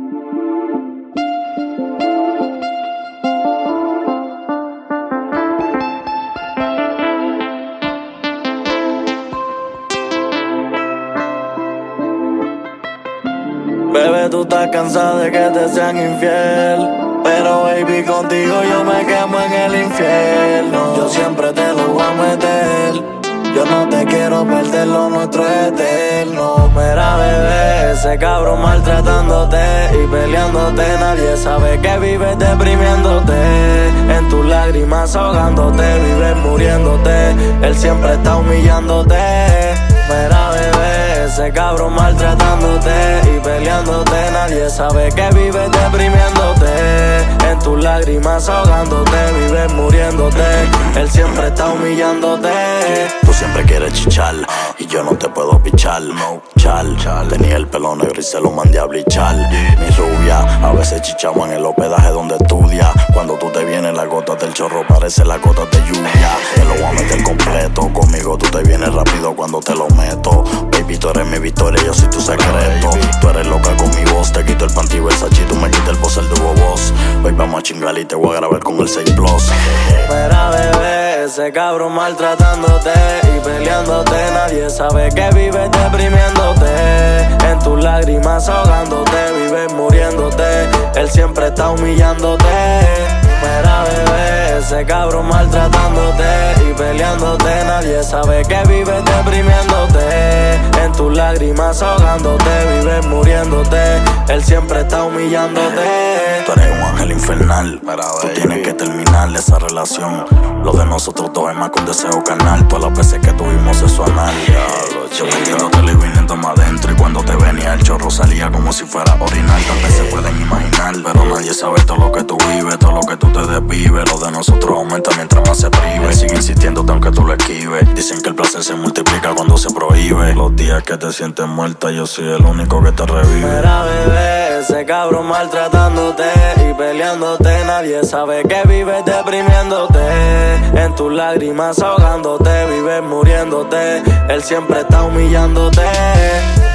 Bebé, tú estás cansada de que te sean infiel. Pero baby, contigo yo me quemo en el infierno. Yo siempre te lo voy a meter. Yo no te quiero perder, lo nuestro es eterno. Mira, bebé, ese cabrón maltratándote y peleándote. Nadie sabe que vives deprimiéndote. En tus lágrimas ahogándote, vives muriéndote. Él siempre está humillándote. Mira, bebé, ese cabrón maltratándote y peleándote. Nadie sabe que vives deprimiéndote. En tus lágrimas ahogándote, vives muriéndote. Él siempre está humillándote. Siempre quieres chichar y yo no te puedo pichar. No, chal, chal. Tenía el pelo negro y se lo mandé a blichar. Mi rubia, a veces chichamos en el hospedaje donde estudia. Cuando tú te vienes, las gotas del chorro parece las gotas de lluvia. Te lo voy a meter completo. Conmigo tú te vienes rápido cuando te lo meto. Baby, tú eres mi victoria, yo soy tu secreto. Tú eres loca con mi voz, te quito el panty Versace, tú vamos a chingar y te voy a grabar con el 6 Plus. Mira, bebé, ese cabrón maltratándote y peleándote. Nadie sabe que vives deprimiéndote. En tus lágrimas ahogándote, vives muriéndote. Él siempre está humillándote. Ese cabrón maltratándote y peleándote. Nadie sabe que vives deprimiéndote. En tus lágrimas ahogándote, vives muriéndote. Él siempre está humillándote. Tú eres un ángel infernal. Tú tienes que terminar esa relación. Lo de nosotros dos es más con deseo carnal. Todas las veces que tuvimos Nadie sabe todo lo que tú vives, todo lo que tú te desvives. Lo de nosotros aumenta mientras más se prive. Sigue insistiendo aunque tú lo esquives. Dicen que el placer se multiplica cuando se prohíbe. Los días que te sientes muerta, yo soy el único que te revive. Mira, bebé, ese cabrón maltratándote y peleándote. Nadie sabe que vives deprimiéndote. En tus lágrimas ahogándote, vives muriéndote. Él siempre está humillándote.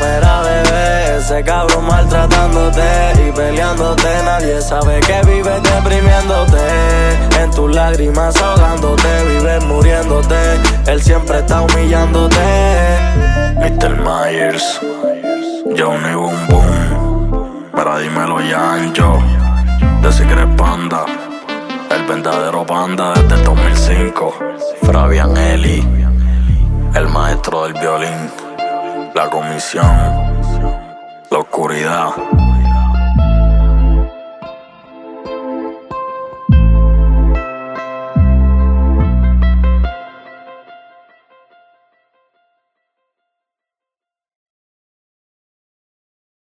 Mira, bebé, ese cabrón maltratándote y peleándote. Nadie sabe que vives deprimiéndote. En tus lágrimas ahogándote, vives muriéndote. Él siempre está humillándote. Mr. Myers, Johnny Boom Boom, para dímelo Yancho, de Secret Panda, el verdadero panda desde el 2005, Fabian Eli, el maestro del violín, la comisión, la oscuridad.